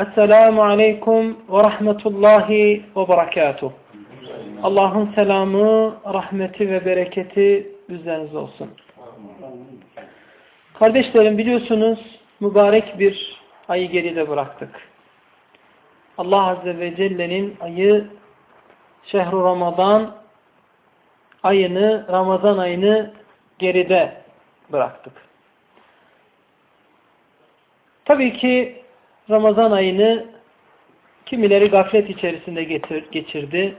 Esselamu Aleyküm ve Rahmetullahi ve Berekatuhu. Allah'ın selamı, rahmeti ve bereketi üzerinize olsun. Kardeşlerim biliyorsunuz mübarek bir ayı geride bıraktık. Allah Azze ve Celle'nin ayı Şehru Ramazan ayını, Ramazan ayını geride bıraktık. Tabii ki Ramazan ayını kimileri gaflet içerisinde geçirdi.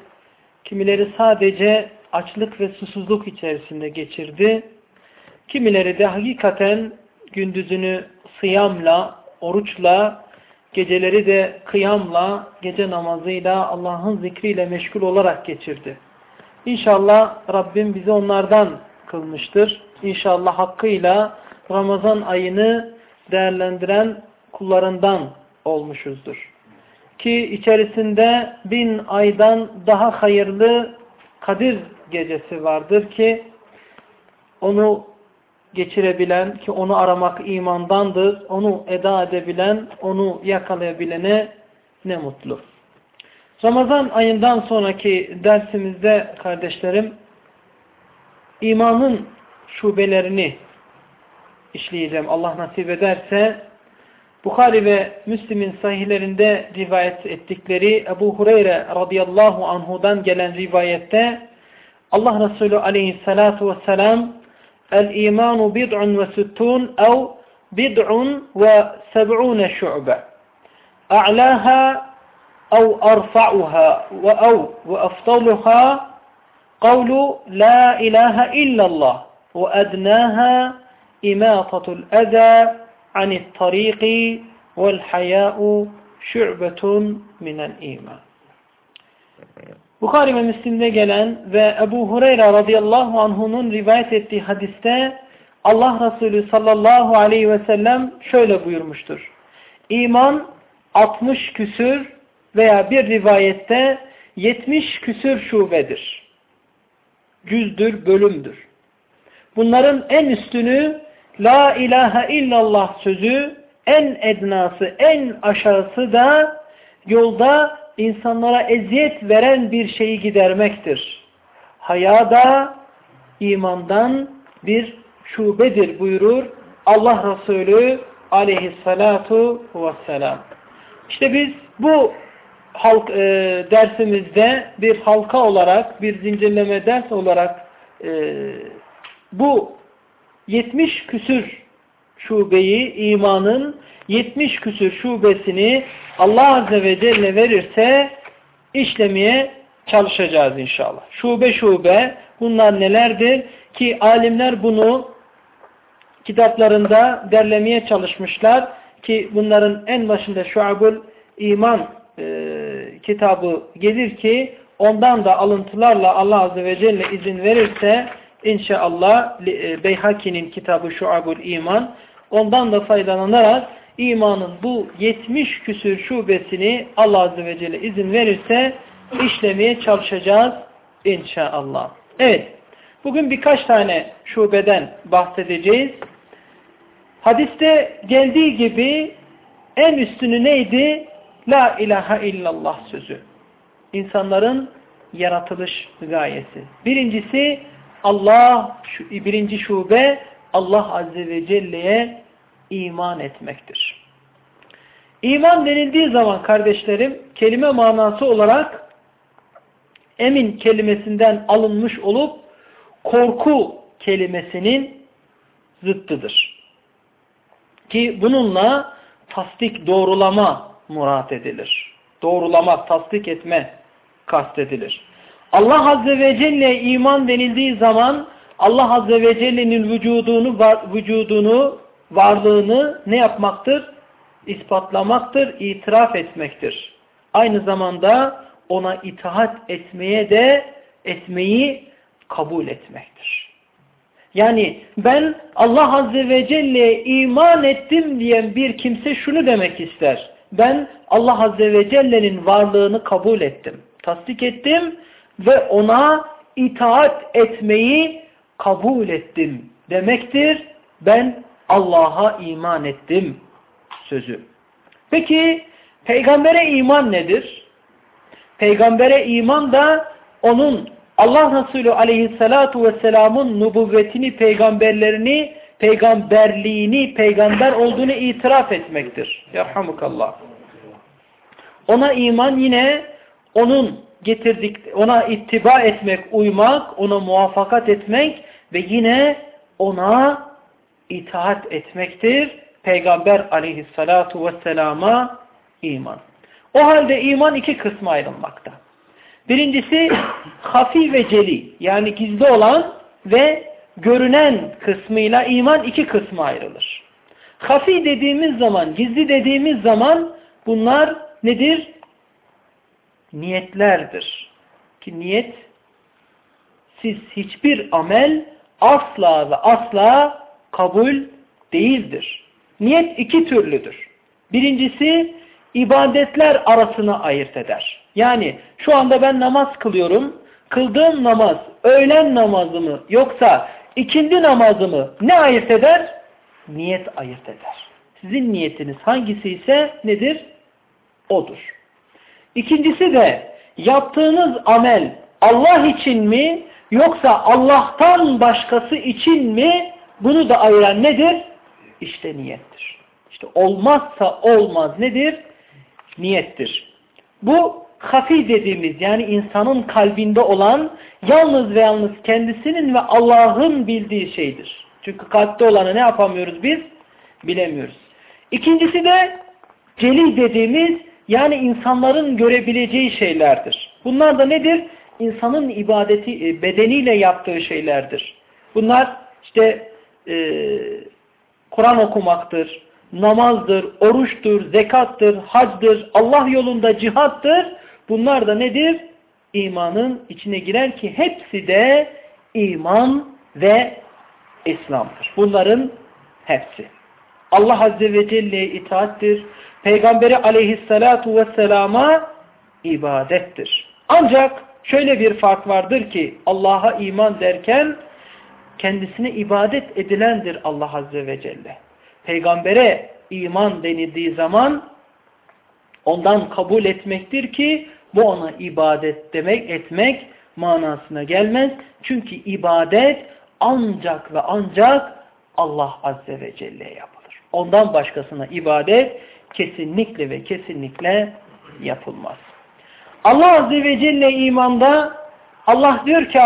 Kimileri sadece açlık ve susuzluk içerisinde geçirdi. Kimileri de hakikaten gündüzünü sıyamla, oruçla, geceleri de kıyamla, gece namazıyla, Allah'ın zikriyle meşgul olarak geçirdi. İnşallah Rabbim bizi onlardan kılmıştır. İnşallah hakkıyla Ramazan ayını değerlendiren kullarından olmuşuzdur. Ki içerisinde bin aydan daha hayırlı Kadir gecesi vardır ki onu geçirebilen ki onu aramak imandandır. Onu eda edebilen, onu yakalayabilene ne mutlu. Ramazan ayından sonraki dersimizde kardeşlerim imanın şubelerini işleyeceğim. Allah nasip ederse Bukhari ve Müslim'in sahihlerinde rivayet ettikleri Ebu Hureyre radıyallahu anhudan gelen rivayette Allah Resulü aleyhissalatu vesselam El-imanu bid'un ve süttun ev bid'un ve seb'une şu'be. A'laha ev arfa'uha ve ev ve aftaluha kavlu la ilahe illallah ve ednaha imatatul eza عن الطريق والحياء شعبة من الإيمان Bukhari ve Müslim'de gelen ve Ebu Hureyre radıyallahu anh'unun rivayet ettiği hadiste Allah Resulü sallallahu aleyhi ve sellem şöyle buyurmuştur. İman 60 küsür veya bir rivayette 70 küsür şubedir. Cüzdür, bölümdür. Bunların en üstünü La ilahe illallah sözü en ednası, en aşağısı da yolda insanlara eziyet veren bir şeyi gidermektir. Haya da imandan bir şubedir buyurur Allah Resulü aleyhissalatu vesselam. İşte biz bu halk e, dersimizde bir halka olarak, bir zincirleme ders olarak e, bu 70 küsür şubeyi, imanın 70 küsür şubesini Allah Azze ve Celle verirse işlemeye çalışacağız inşallah. Şube şube bunlar nelerdir? Ki alimler bunu kitaplarında derlemeye çalışmışlar ki bunların en başında Şuabul İman e, kitabı gelir ki ondan da alıntılarla Allah Azze ve Celle izin verirse inşallah e, Beyhaki'nin kitabı Şuabul İman ondan da faydalanarak imanın bu 70 küsür şubesini Allah Azze ve Celle izin verirse işlemeye çalışacağız inşallah. Evet. Bugün birkaç tane şubeden bahsedeceğiz. Hadiste geldiği gibi en üstünü neydi? La ilahe illallah sözü. İnsanların yaratılış gayesi. Birincisi Allah, birinci şube Allah Azze ve Celle'ye iman etmektir. İman denildiği zaman kardeşlerim kelime manası olarak emin kelimesinden alınmış olup korku kelimesinin zıttıdır. Ki bununla tasdik doğrulama murat edilir. Doğrulama, tasdik etme kastedilir. Allah Azze ve Celle iman denildiği zaman Allah Azze ve Celle'nin vücudunu, vücudunu, varlığını ne yapmaktır? İspatlamaktır, itiraf etmektir. Aynı zamanda ona itaat etmeye de etmeyi kabul etmektir. Yani ben Allah Azze ve Celle'ye iman ettim diyen bir kimse şunu demek ister. Ben Allah Azze ve Celle'nin varlığını kabul ettim, tasdik ettim ve ona itaat etmeyi kabul ettim demektir. Ben Allah'a iman ettim sözü. Peki peygambere iman nedir? Peygambere iman da onun Allah Resulü aleyhissalatu vesselamın nubuvvetini, peygamberlerini, peygamberliğini, peygamber olduğunu itiraf etmektir. Yarhamukallah. Ona iman yine onun getirdik, ona ittiba etmek, uymak, ona muvaffakat etmek ve yine ona itaat etmektir. Peygamber aleyhissalatu vesselama iman. O halde iman iki kısma ayrılmakta. Birincisi hafi ve celi yani gizli olan ve görünen kısmıyla iman iki kısma ayrılır. Hafi dediğimiz zaman, gizli dediğimiz zaman bunlar nedir? Niyetlerdir. Ki niyet siz hiçbir amel asla ve asla kabul değildir. Niyet iki türlüdür. Birincisi ibadetler arasına ayırt eder. Yani şu anda ben namaz kılıyorum. Kıldığım namaz öğlen namazı mı yoksa ikindi namazı mı ne ayırt eder? Niyet ayırt eder. Sizin niyetiniz hangisi ise nedir? Odur. İkincisi de yaptığınız amel Allah için mi yoksa Allah'tan başkası için mi bunu da ayıran nedir? İşte niyettir. İşte olmazsa olmaz nedir? Niyettir. Bu hafi dediğimiz yani insanın kalbinde olan yalnız ve yalnız kendisinin ve Allah'ın bildiği şeydir. Çünkü kalpte olanı ne yapamıyoruz biz? Bilemiyoruz. İkincisi de celi dediğimiz yani insanların görebileceği şeylerdir. Bunlar da nedir? İnsanın ibadeti e, bedeniyle yaptığı şeylerdir. Bunlar işte e, Kur'an okumaktır, namazdır, oruçtur, zekattır, hacdır, Allah yolunda cihattır. Bunlar da nedir? İmanın içine girer ki hepsi de iman ve İslam'dır. Bunların hepsi. Allah Azze ve Celle'ye itaattir. Peygamberi aleyhissalatu vesselama ibadettir. Ancak şöyle bir fark vardır ki Allah'a iman derken kendisine ibadet edilendir Allah Azze ve Celle. Peygambere iman denildiği zaman ondan kabul etmektir ki bu ona ibadet demek etmek manasına gelmez. Çünkü ibadet ancak ve ancak Allah Azze ve Celle'ye yapılır. Ondan başkasına ibadet kesinlikle ve kesinlikle yapılmaz. Allah Azze ve Celle imanda Allah diyor ki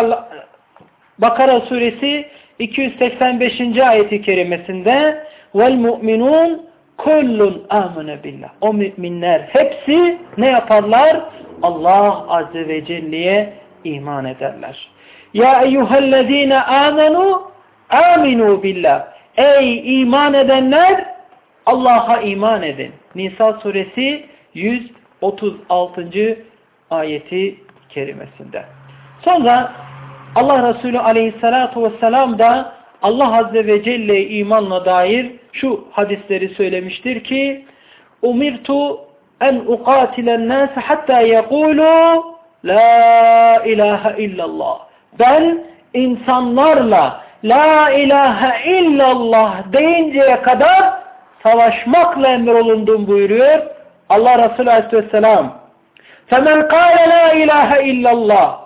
Bakara suresi 285. ayeti kerimesinde mu'minun kullun amene billah. O müminler hepsi ne yaparlar? Allah Azze ve Celle'ye iman ederler. Ya eyyühellezine amenu aminu billah. Ey iman edenler Allah'a iman edin. Nisa suresi 136. ayeti kerimesinde. Sonra Allah Resulü aleyhissalatu vesselam da Allah Azze ve Celle imanla dair şu hadisleri söylemiştir ki umirtu en uqatilen nas hatta yekulu la ilahe illallah. Ben insanlarla la ilahe illallah deyinceye kadar savaşmakla emrolundum buyuruyor Allah Resulü Aleyhisselam. فَمَنْ قَالَ لَا اِلَٰهَ illallah.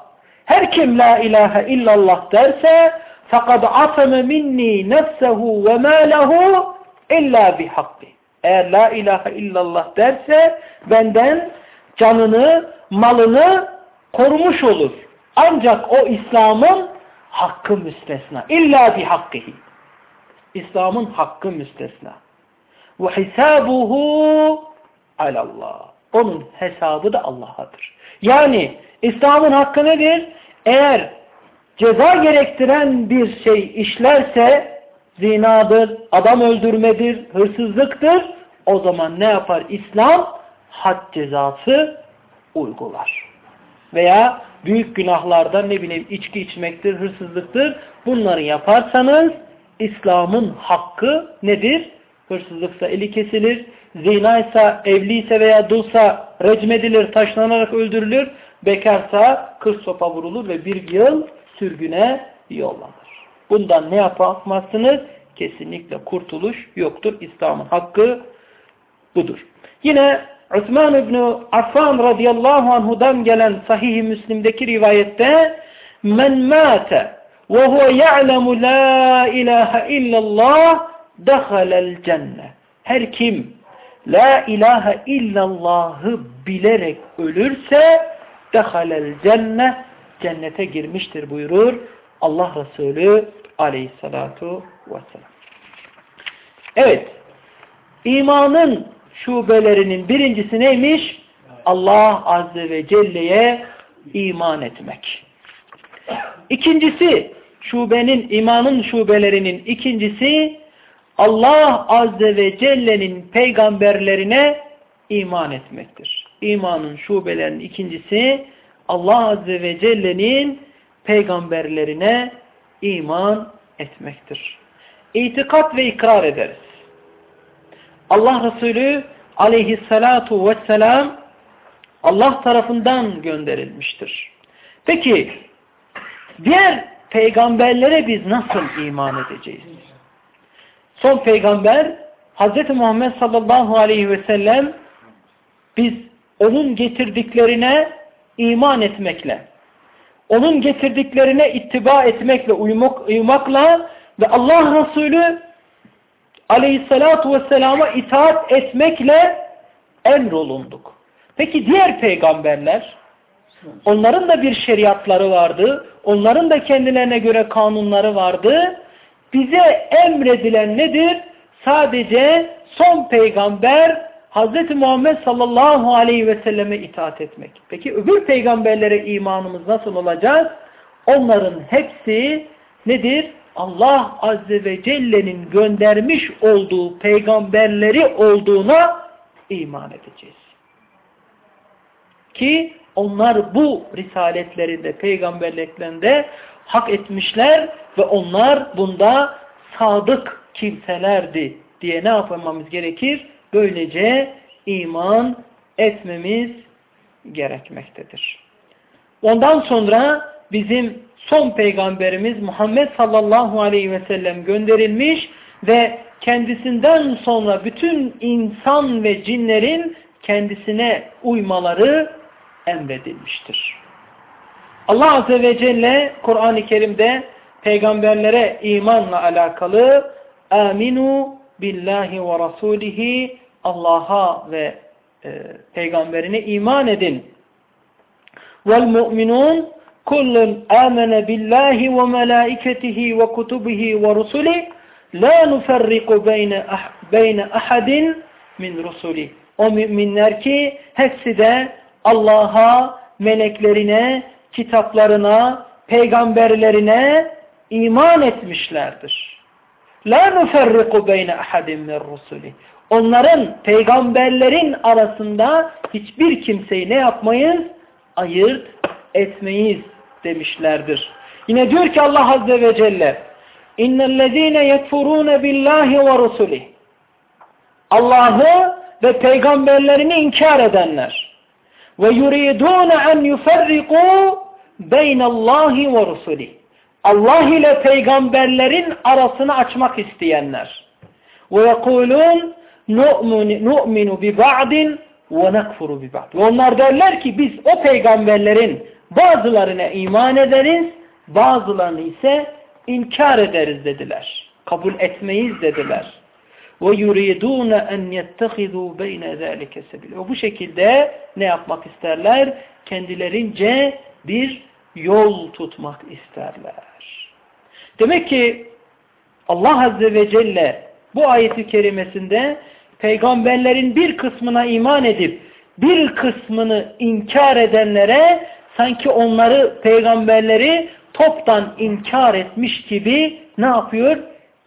Her kim la ilahe illallah derse fakat asame minni nefsehu ve mâlehu illa bihakkı. Eğer la ilahe illallah derse benden canını, malını korumuş olur. Ancak o İslam'ın hakkı müstesna. İlla bihakkihi. İslam'ın hakkı müstesna. Ve hisabuhu alallah. Onun hesabı da Allah'adır. Yani İslam'ın hakkı nedir? Eğer ceza gerektiren bir şey işlerse zinadır, adam öldürmedir, hırsızlıktır. O zaman ne yapar? İslam had cezası uygular. Veya büyük günahlarda ne bileyim içki içmektir, hırsızlıktır. Bunları yaparsanız İslam'ın hakkı nedir? Hırsızlıksa eli kesilir, zina ise, evliyse veya dulsa recmedilir, taşlanarak öldürülür. Bekarsa kırk sopa vurulur ve bir yıl sürgüne yollanır. Bundan ne yapamazsınız? Kesinlikle kurtuluş yoktur. İslam'ın hakkı budur. Yine Osman İbni Affan radıyallahu anhudan gelen sahih-i Müslim'deki rivayette men mâte ve huve ya'lemu la ilahe illallah dehalel cennet. Her kim la ilahe illallahı bilerek ölürse dehalel cennet cennete girmiştir buyurur Allah Resulü aleyhissalatu vesselam. Evet, imanın şubelerinin birincisi neymiş? Allah Azze ve Celle'ye iman etmek. İkincisi, şubenin, imanın şubelerinin ikincisi, Allah Azze ve Celle'nin peygamberlerine iman etmektir. İmanın şubelerinin ikincisi, Allah Azze ve Celle'nin peygamberlerine iman etmektir. İtikat ve ikrar ederiz. Allah Resulü aleyhissalatu vesselam Allah tarafından gönderilmiştir. Peki diğer peygamberlere biz nasıl iman edeceğiz? Son peygamber Hz. Muhammed sallallahu aleyhi ve sellem biz onun getirdiklerine iman etmekle, onun getirdiklerine ittiba etmekle, uyumak, uyumakla ve Allah Resulü aleyhissalatu vesselama itaat etmekle emrolunduk. Peki diğer peygamberler? Onların da bir şeriatları vardı. Onların da kendilerine göre kanunları vardı. Bize emredilen nedir? Sadece son peygamber Hz. Muhammed sallallahu aleyhi ve selleme itaat etmek. Peki öbür peygamberlere imanımız nasıl olacak? Onların hepsi nedir? Allah Azze ve Celle'nin göndermiş olduğu peygamberleri olduğuna iman edeceğiz. Ki onlar bu risaletlerinde, peygamberliklerinde hak etmişler ve onlar bunda sadık kimselerdi diye ne yapmamız gerekir? Böylece iman etmemiz gerekmektedir. Ondan sonra bizim son peygamberimiz Muhammed sallallahu aleyhi ve sellem gönderilmiş ve kendisinden sonra bütün insan ve cinlerin kendisine uymaları emredilmiştir. Allah Azze ve Celle Kur'an-ı Kerim'de peygamberlere imanla alakalı aminu billahi ve rasulihi Allah'a ve e, peygamberine iman edin. Vel mu'minun kullun amene billahi ve melaiketihi ve kutubihi ve rusuli la nuferriku beyne, ah, beyne ahadin min rusuli. O müminler ki hepsi de Allah'a, meleklerine, kitaplarına, peygamberlerine iman etmişlerdir. La nuferriku beyne ahadin min rusuli. Onların peygamberlerin arasında hiçbir kimseyi ne yapmayız? Ayırt etmeyiz demişlerdir. Yine diyor ki Allah Azze ve Celle İnnellezîne yekfurûne billâhi ve rusulih Allah'ı ve peygamberlerini inkar edenler ve yuridûne en yuferrikû beynallahi ve rusulih Allah ile peygamberlerin arasını açmak isteyenler ve yekulûn nu'minu bi ba'din ve nekfuru bi. Ve onlar derler ki biz o peygamberlerin bazılarına iman ederiz, bazılarını ise inkar ederiz dediler. Kabul etmeyiz dediler. Ve yuridun en yettehizu beyne zalike sebil. Bu şekilde ne yapmak isterler? Kendilerince bir yol tutmak isterler. Demek ki Allah Azze ve Celle bu ayeti kerimesinde peygamberlerin bir kısmına iman edip bir kısmını inkar edenlere sanki onları peygamberleri toptan inkar etmiş gibi ne yapıyor?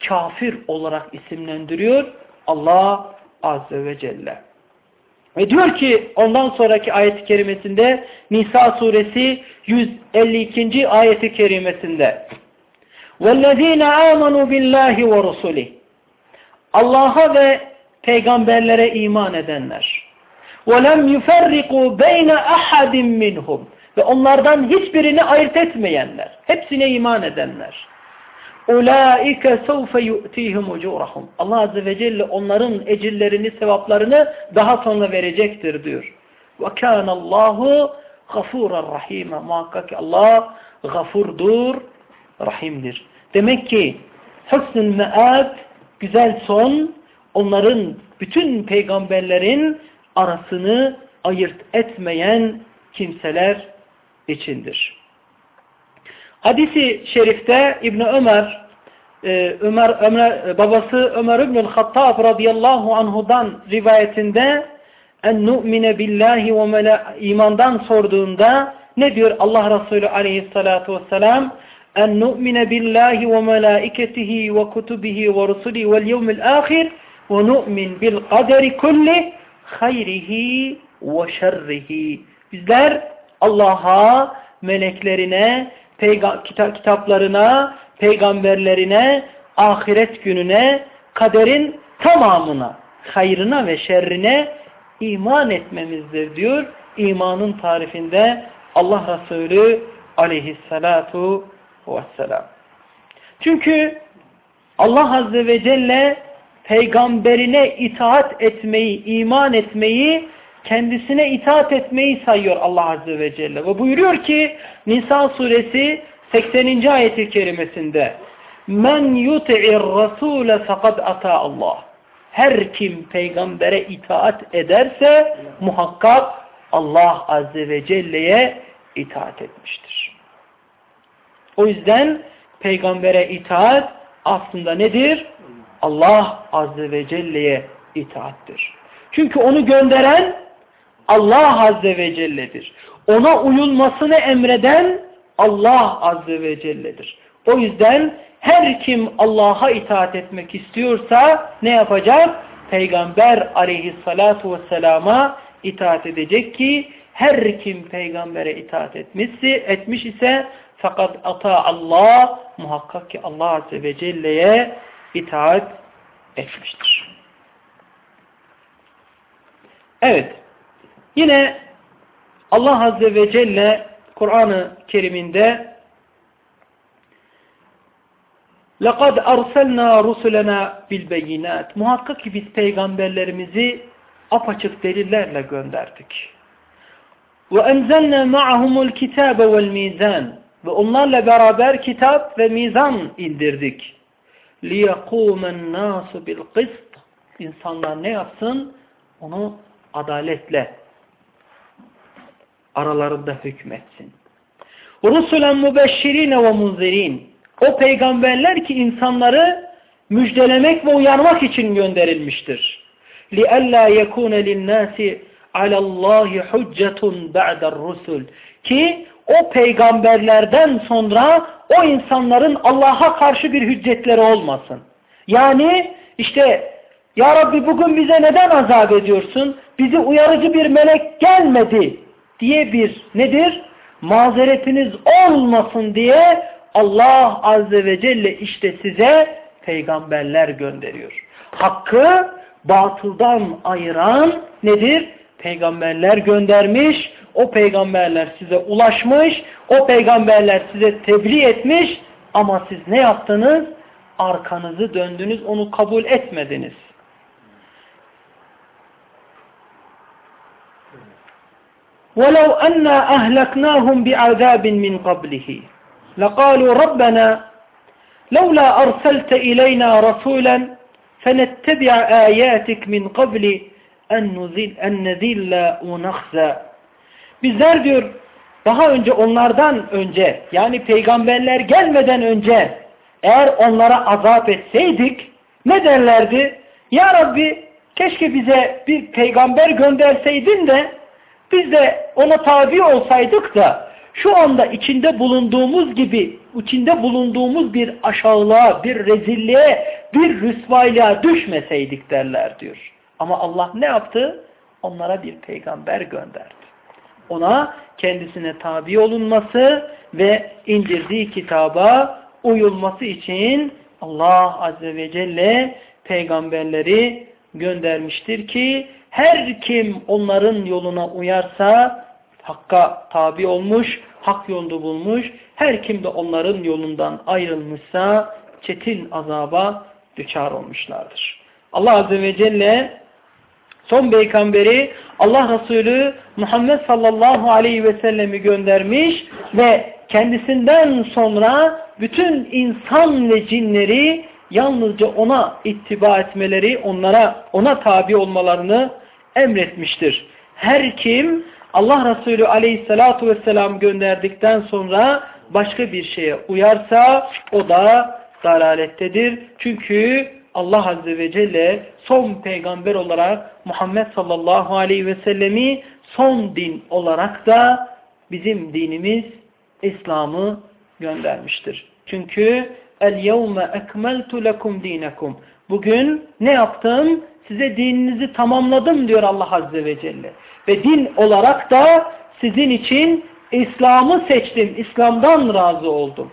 Kafir olarak isimlendiriyor Allah Azze ve Celle. Ve diyor ki ondan sonraki ayet-i kerimesinde Nisa suresi 152. ayeti kerimesinde وَالَّذ۪ينَ آمَنُوا بِاللّٰهِ وَرُسُولِهِ Allah'a ve peygamberlere iman edenler. وَلَمْ يُفَرِّقُوا بَيْنَ أَحَدٍ مِّنْهُمْ Ve onlardan hiçbirini ayırt etmeyenler. Hepsine iman edenler. Ulaike sevfe yu'tihim ucurahum. Allah azze ve celle onların ecirlerini, sevaplarını daha sonra verecektir diyor. Ve kânallâhu gafûran rahîme. Muhakkak ki Allah gafurdur, rahimdir. Demek ki hüsnün me'at, güzel son, onların, bütün peygamberlerin arasını ayırt etmeyen kimseler içindir. Hadisi şerifte İbn Ömer e, Ömer, Ömer babası Ömer İbnül Hattab radıyallahu anhudan rivayetinde en nu'mine billahi ve imandan sorduğunda ne diyor Allah Resulü aleyhissalatu vesselam en nu'mine billahi ve melaiketihi ve kutubihi ve rusulihi vel yevmil ahir ve nu'min bil kaderi kulli hayrihi ve şerrihi. Bizler Allah'a, meleklerine, kitaplarına, peygamberlerine, ahiret gününe, kaderin tamamına, hayrına ve şerrine iman etmemizdir diyor. İmanın tarifinde Allah Resulü aleyhissalatu vesselam. Çünkü Allah Azze ve Celle peygamberine itaat etmeyi, iman etmeyi, kendisine itaat etmeyi sayıyor Allah Azze ve Celle. Ve buyuruyor ki Nisa suresi 80. ayeti kerimesinde Men yuti'ir rasule fakat ata Allah. Her kim peygambere itaat ederse muhakkak Allah Azze ve Celle'ye itaat etmiştir. O yüzden peygambere itaat aslında nedir? Allah Azze ve Celle'ye itaattir. Çünkü onu gönderen Allah Azze ve Celle'dir. Ona uyulmasını emreden Allah Azze ve Celle'dir. O yüzden her kim Allah'a itaat etmek istiyorsa ne yapacak? Peygamber aleyhissalatu vesselama itaat edecek ki her kim peygambere itaat etmişse, etmiş ise fakat ata Allah muhakkak ki Allah Azze ve Celle'ye itaat etmiştir. Evet. Yine Allah Azze ve Celle Kur'an-ı Kerim'inde لَقَدْ أَرْسَلْنَا رُسُلَنَا بِالْبَيِّنَاتِ Muhakkak ki biz peygamberlerimizi apaçık delillerle gönderdik. وَاَنْزَلْنَا مَعَهُمُ الْكِتَابَ وَالْمِيزَانِ Ve onlarla beraber kitap ve mizan indirdik. لِيَقُومَ النَّاسُ بِالْقِسْطِ İnsanlar ne yapsın? Onu adaletle aralarında hükmetsin. رُسُلًا مُبَشِّر۪ينَ وَمُنْزِر۪ينَ O peygamberler ki insanları müjdelemek ve uyarmak için gönderilmiştir. لِأَلَّا يَكُونَ لِلنَّاسِ عَلَى اللّٰهِ حُجَّةٌ بَعْدَ الرُّسُلِ Ki o peygamberlerden sonra o insanların Allah'a karşı bir hüccetleri olmasın. Yani işte Ya Rabbi bugün bize neden azap ediyorsun? Bizi uyarıcı bir melek gelmedi diye bir nedir? Mazeretiniz olmasın diye Allah Azze ve Celle işte size peygamberler gönderiyor. Hakkı batıldan ayıran nedir? Peygamberler göndermiş. O peygamberler size ulaşmış. O peygamberler size tebliğ etmiş. Ama siz ne yaptınız? Arkanızı döndünüz, onu kabul etmediniz. وَلَوْ أَنَّا أَهْلَكْنَاهُمْ بِعَذَابٍ مِّنْ قَبْلِهِ لَقَالُوا رَبَّنَا لَوْلَا أَرْسَلْتَ إِلَيْنَا رَسُولًا فَنَتَّبِعَ آيَاتِكَ مِنْ قَبْلِ اَنْ نَذِلَّ وَنَخْزَى Bizler diyor daha önce onlardan önce yani peygamberler gelmeden önce eğer onlara azap etseydik ne derlerdi? Ya Rabbi keşke bize bir peygamber gönderseydin de biz de ona tabi olsaydık da şu anda içinde bulunduğumuz gibi içinde bulunduğumuz bir aşağılığa, bir rezilliğe, bir rüsvaylığa düşmeseydik derler diyor. Ama Allah ne yaptı? Onlara bir peygamber gönderdi. Ona kendisine tabi olunması ve indirdiği kitaba uyulması için Allah Azze ve Celle peygamberleri göndermiştir ki her kim onların yoluna uyarsa hakka tabi olmuş, hak yolunu bulmuş. Her kim de onların yolundan ayrılmışsa çetin azaba düçar olmuşlardır. Allah Azze ve Celle son peygamberi Allah Resulü Muhammed sallallahu aleyhi ve sellemi göndermiş ve kendisinden sonra bütün insan ve cinleri yalnızca ona ittiba etmeleri, onlara ona tabi olmalarını emretmiştir. Her kim Allah Resulü aleyhissalatu vesselam gönderdikten sonra başka bir şeye uyarsa o da dalalettedir. Çünkü Allah Azze ve Celle son peygamber olarak Muhammed sallallahu aleyhi ve sellemi son din olarak da bizim dinimiz İslam'ı göndermiştir. Çünkü el yevme ekmeltu lekum dinekum. Bugün ne yaptım? Size dininizi tamamladım diyor Allah Azze ve Celle. Ve din olarak da sizin için İslam'ı seçtim. İslam'dan razı oldum.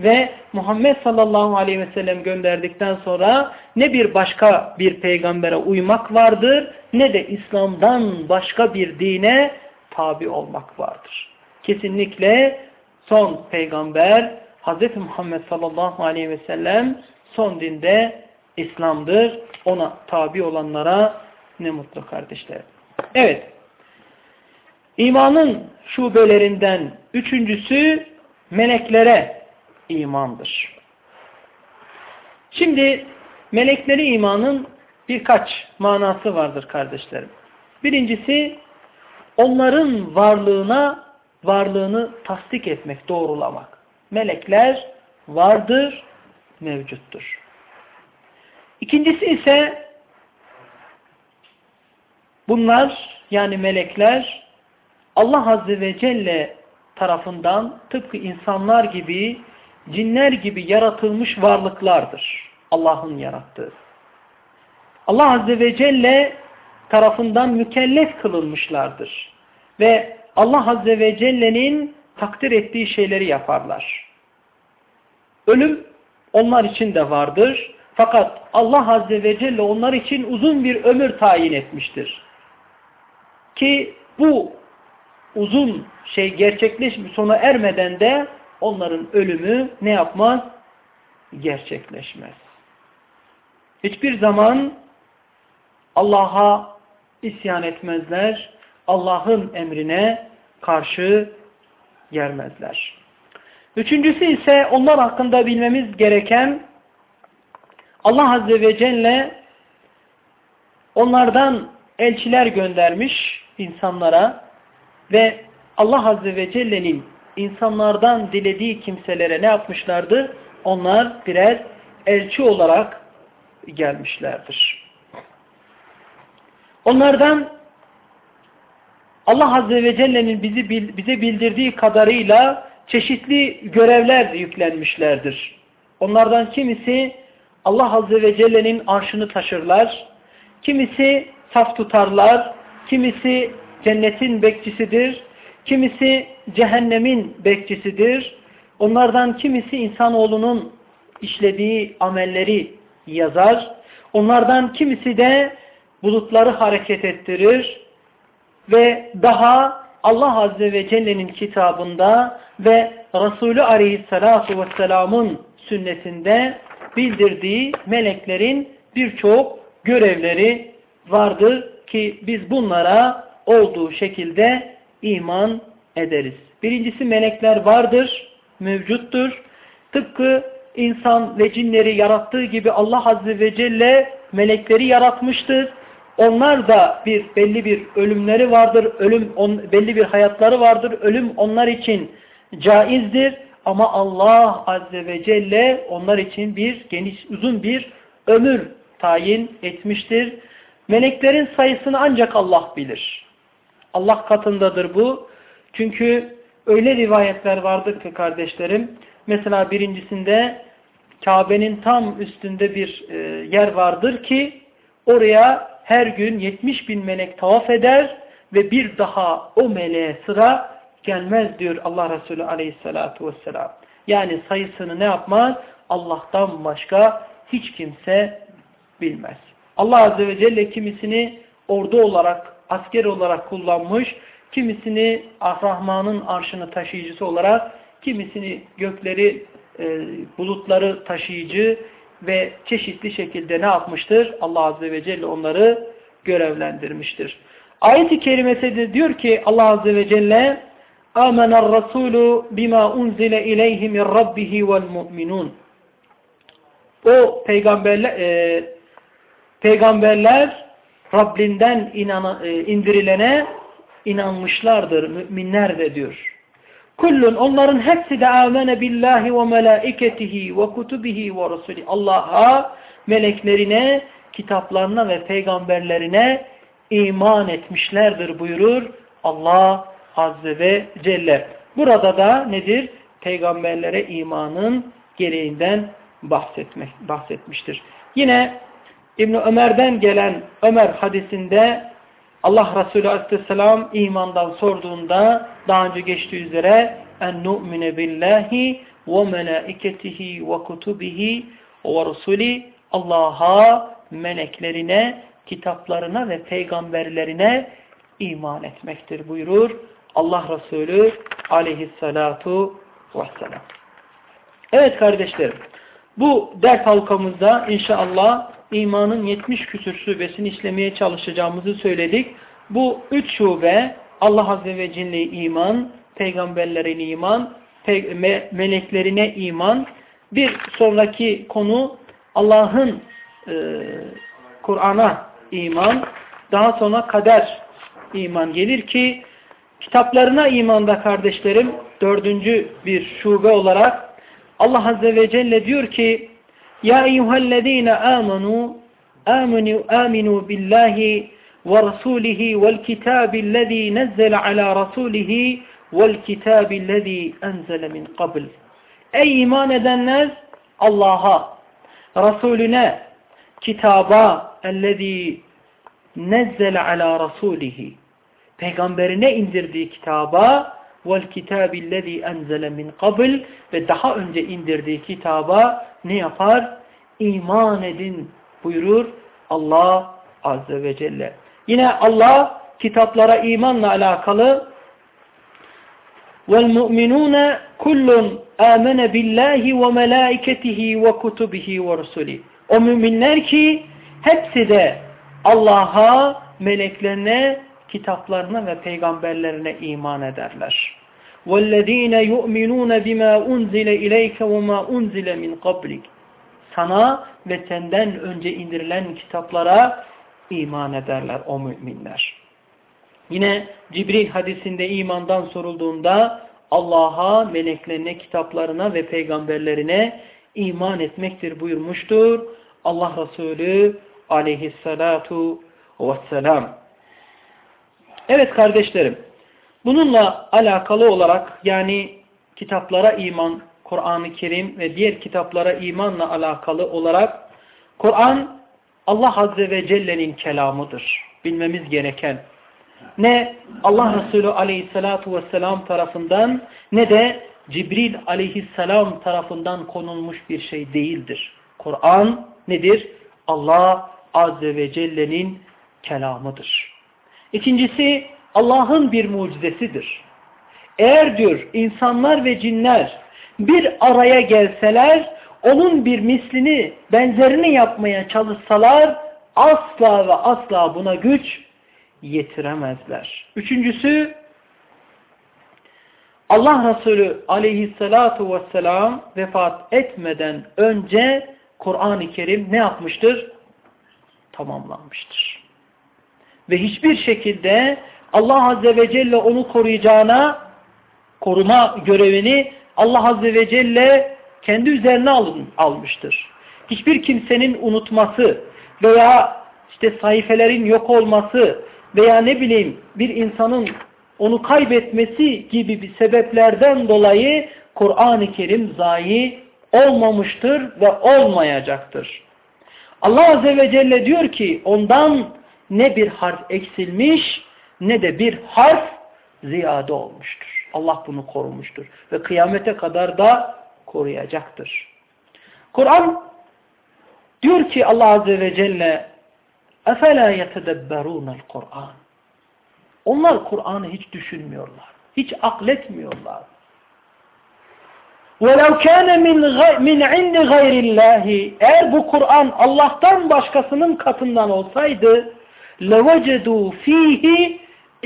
Ve Muhammed sallallahu aleyhi ve sellem gönderdikten sonra ne bir başka bir peygambere uymak vardır ne de İslam'dan başka bir dine tabi olmak vardır. Kesinlikle son peygamber Hz. Muhammed sallallahu aleyhi ve sellem son dinde İslam'dır. Ona tabi olanlara ne mutlu kardeşler. Evet. İmanın şubelerinden üçüncüsü meleklere imandır. Şimdi melekleri imanın birkaç manası vardır kardeşlerim. Birincisi onların varlığına varlığını tasdik etmek, doğrulamak. Melekler vardır, mevcuttur. İkincisi ise bunlar yani melekler Allah Azze ve Celle tarafından tıpkı insanlar gibi, cinler gibi yaratılmış varlıklardır. Allah'ın yarattığı. Allah Azze ve Celle tarafından mükellef kılınmışlardır. Ve Allah Azze ve Celle'nin takdir ettiği şeyleri yaparlar. Ölüm onlar için de vardır. Fakat Allah Azze ve Celle onlar için uzun bir ömür tayin etmiştir. Ki bu uzun şey gerçekleşmiş sona ermeden de onların ölümü ne yapmaz? Gerçekleşmez. Hiçbir zaman Allah'a isyan etmezler. Allah'ın emrine karşı gelmezler. Üçüncüsü ise onlar hakkında bilmemiz gereken Allah Azze ve Celle onlardan elçiler göndermiş insanlara ve Allah Azze ve Celle'nin insanlardan dilediği kimselere ne yapmışlardı? Onlar birer elçi olarak gelmişlerdir. Onlardan Allah Azze ve Celle'nin bizi bize bildirdiği kadarıyla çeşitli görevler yüklenmişlerdir. Onlardan kimisi Allah Azze ve Celle'nin arşını taşırlar. Kimisi saf tutarlar, kimisi cennetin bekçisidir, kimisi cehennemin bekçisidir. Onlardan kimisi insanoğlunun işlediği amelleri yazar. Onlardan kimisi de bulutları hareket ettirir ve daha Allah Azze ve Celle'nin kitabında ve Resulü Aleyhisselatü Vesselam'ın sünnetinde bildirdiği meleklerin birçok görevleri vardır ki biz bunlara olduğu şekilde iman ederiz. Birincisi melekler vardır, mevcuttur. Tıpkı insan ve cinleri yarattığı gibi Allah Azze ve Celle melekleri yaratmıştır. Onlar da bir belli bir ölümleri vardır, ölüm on, belli bir hayatları vardır. Ölüm onlar için caizdir ama Allah Azze ve Celle onlar için bir geniş, uzun bir ömür tayin etmiştir. Meleklerin sayısını ancak Allah bilir. Allah katındadır bu. Çünkü öyle rivayetler vardır ki kardeşlerim. Mesela birincisinde Kabe'nin tam üstünde bir e, yer vardır ki oraya her gün 70 bin melek tavaf eder ve bir daha o meleğe sıra gelmez diyor Allah Resulü aleyhissalatu vesselam. Yani sayısını ne yapmaz? Allah'tan başka hiç kimse bilmez. Allah Azze ve Celle kimisini ordu olarak, asker olarak kullanmış, kimisini Rahman'ın arşını taşıyıcısı olarak, kimisini gökleri, e, bulutları taşıyıcı ve çeşitli şekilde ne yapmıştır? Allah Azze ve Celle onları görevlendirmiştir. Ayet-i kerimesi de diyor ki Allah Azze ve Celle آمن الرسول بما أنزل إليه من ربه والمؤمنون O peygamberler, e, peygamberler Rabbinden inana, e, indirilene inanmışlardır. Müminler de diyor. Kullun onların hepsi de amene billahi ve melaiketihi ve kutubihi ve rusuli. Allah'a, meleklerine, kitaplarına ve peygamberlerine iman etmişlerdir buyurur Allah Azze ve Celle. Burada da nedir? Peygamberlere imanın gereğinden bahsetmek, bahsetmiştir. Yine İbn Ömer'den gelen Ömer hadisinde Allah Resulü Aleyhisselam imandan sorduğunda daha önce geçtiği üzere en nu'mine billahi ve melaiketihi ve kutubihi ve rusuli Allah'a, meleklerine, kitaplarına ve peygamberlerine iman etmektir buyurur Allah Resulü aleyhissalatu vesselam. Evet kardeşlerim, bu ders halkamızda inşallah imanın 70 küsür şubesini işlemeye çalışacağımızı söyledik. Bu üç şube Allah Azze ve Celle iman, peygamberlerine iman, pe me meleklerine iman. Bir sonraki konu Allah'ın e, Kur'an'a iman, daha sonra kader iman gelir ki kitaplarına imanda kardeşlerim dördüncü bir şube olarak Allah Azze ve Celle diyor ki Ya eyyühellezine amenu aminu, aminu billahi ve rasulihi vel kitabillezî nezzele ala rasulihi vel kitabillezî enzele min qabl Ey iman edenler Allah'a, Resulüne, kitaba ellezî nezzele ala rasulihi peygamberine indirdiği kitaba vel kitabillezî enzele min qabl ve daha önce indirdiği kitaba ne yapar? İman edin buyurur Allah Azze ve Celle. Yine Allah kitaplara imanla alakalı وَالْمُؤْمِنُونَ كُلٌّ آمَنَ بِاللّٰهِ وَمَلَائِكَتِهِ وَكُتُبِهِ وَرُسُلِهِ O müminler ki hepsi de Allah'a, meleklerine kitaplarına ve peygamberlerine iman ederler. وَالَّذ۪ينَ يُؤْمِنُونَ بِمَا اُنْزِلَ اِلَيْكَ وَمَا اُنْزِلَ مِنْ قَبْلِكَ Sana ve senden önce indirilen kitaplara iman ederler o müminler. Yine Cibril hadisinde imandan sorulduğunda Allah'a, meleklerine, kitaplarına ve peygamberlerine iman etmektir buyurmuştur. Allah Resulü aleyhissalatu vesselam. Evet kardeşlerim, bununla alakalı olarak yani kitaplara iman, Kur'an-ı Kerim ve diğer kitaplara imanla alakalı olarak Kur'an Allah Azze ve Celle'nin kelamıdır. Bilmemiz gereken. Ne Allah Resulü Aleyhisselatü Vesselam tarafından ne de Cibril Aleyhisselam tarafından konulmuş bir şey değildir. Kur'an nedir? Allah Azze ve Celle'nin kelamıdır. İkincisi Allah'ın bir mucizesidir. Eğer diyor insanlar ve cinler bir araya gelseler onun bir mislini, benzerini yapmaya çalışsalar asla ve asla buna güç yetiremezler. Üçüncüsü Allah Resulü aleyhissalatu vesselam vefat etmeden önce Kur'an-ı Kerim ne yapmıştır? Tamamlanmıştır. Ve hiçbir şekilde Allah Azze ve Celle onu koruyacağına koruma görevini Allah Azze ve Celle kendi üzerine almıştır. Hiçbir kimsenin unutması veya işte sayfelerin yok olması veya ne bileyim bir insanın onu kaybetmesi gibi bir sebeplerden dolayı Kur'an-ı Kerim zayi olmamıştır ve olmayacaktır. Allah Azze ve Celle diyor ki ondan ne bir harf eksilmiş ne de bir harf ziyade olmuştur. Allah bunu korumuştur ve kıyamete kadar da koruyacaktır. Kur'an diyor ki Allah Azze ve Celle اَفَلَا يَتَدَبَّرُونَ الْقُرْآنِ Onlar Kur'an'ı hiç düşünmüyorlar. Hiç akletmiyorlar. وَلَوْ كَانَ مِنْ عِنْدِ غَيْرِ اللّٰهِ Eğer bu Kur'an Allah'tan başkasının katından olsaydı لَوَجَدُوا ف۪يهِ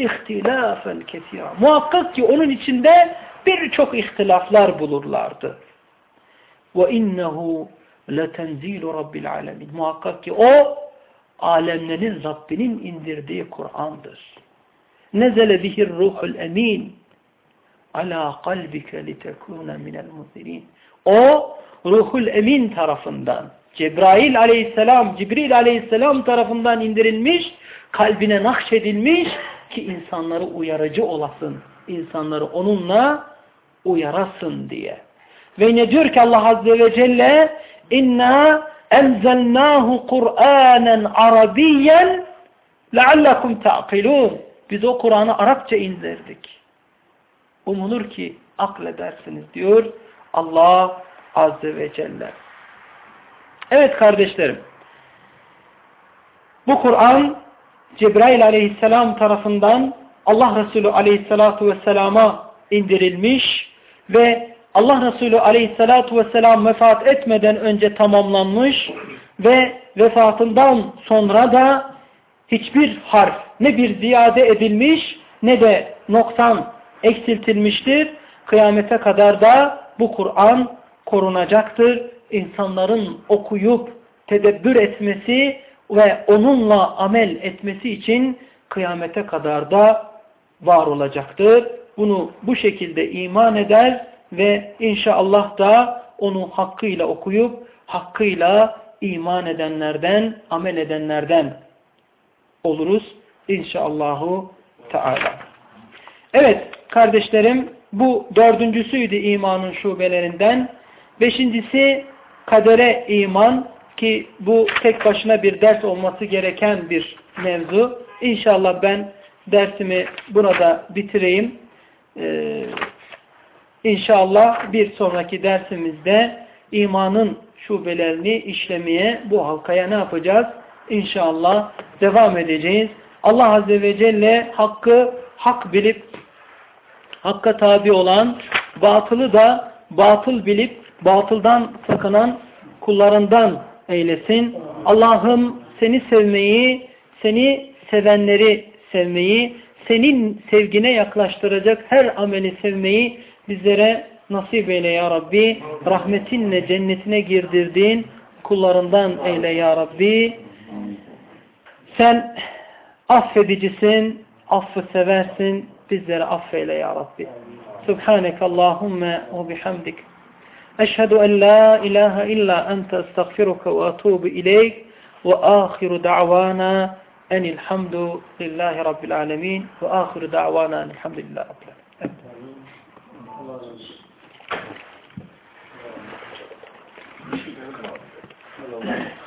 اِخْتِلَافًا كَثِيرًا Muhakkak ki onun içinde birçok ihtilaflar bulurlardı. وَاِنَّهُ لَتَنْزِيلُ رَبِّ الْعَالَمِينَ Muhakkak ki o alemlerin Rabbinin indirdiği Kur'an'dır. Nezele bihir ruhul emin ala kalbike litekune minel muzirin. O ruhul emin tarafından Cebrail aleyhisselam, Cibril aleyhisselam tarafından indirilmiş, kalbine nakşedilmiş ki insanları uyarıcı olasın. insanları onunla uyarasın diye. Ve ne diyor ki Allah Azze ve Celle inna enzelnahu Kur'anen Arabiyen leallekum ta'kilun. Biz o Kur'an'ı Arapça indirdik. Umulur ki akledersiniz diyor Allah Azze ve Celle. Evet kardeşlerim. Bu Kur'an Cebrail aleyhisselam tarafından Allah Resulü aleyhissalatu vesselama indirilmiş ve Allah Resulü aleyhissalatu vesselam vefat etmeden önce tamamlanmış ve vefatından sonra da hiçbir harf ne bir ziyade edilmiş ne de noksan eksiltilmiştir. Kıyamete kadar da bu Kur'an korunacaktır. İnsanların okuyup tedebbür etmesi ve onunla amel etmesi için kıyamete kadar da var olacaktır. Bunu bu şekilde iman eder ve inşallah da onu hakkıyla okuyup hakkıyla iman edenlerden, amel edenlerden oluruz inşallahü teala. Evet kardeşlerim bu dördüncüsüydü imanın şubelerinden. Beşincisi kadere iman ki bu tek başına bir ders olması gereken bir mevzu. İnşallah ben dersimi burada bitireyim. Ee, İnşallah bir sonraki dersimizde imanın şubelerini işlemeye bu halkaya ne yapacağız? İnşallah devam edeceğiz. Allah Azze ve Celle hakkı hak bilip hakka tabi olan, batılı da batıl bilip batıldan sakınan kullarından eylesin. Allah'ım seni sevmeyi, seni sevenleri sevmeyi, senin sevgine yaklaştıracak her ameli sevmeyi bizlere nasip eyle ya Rabbi. Rahmetinle cennetine girdirdiğin kullarından eyle ya Rabbi. Sen affedicisin, affı seversin. Bizleri affeyle ya Rabbi. Subhaneke Allahümme ve bihamdik. أشهد أن لا إله إلا أنت أستغفرك وأتوب إليك وآخر دعوانا أن الحمد لله رب العالمين وآخر دعوانا أن الحمد لله رب العالمين Thank you.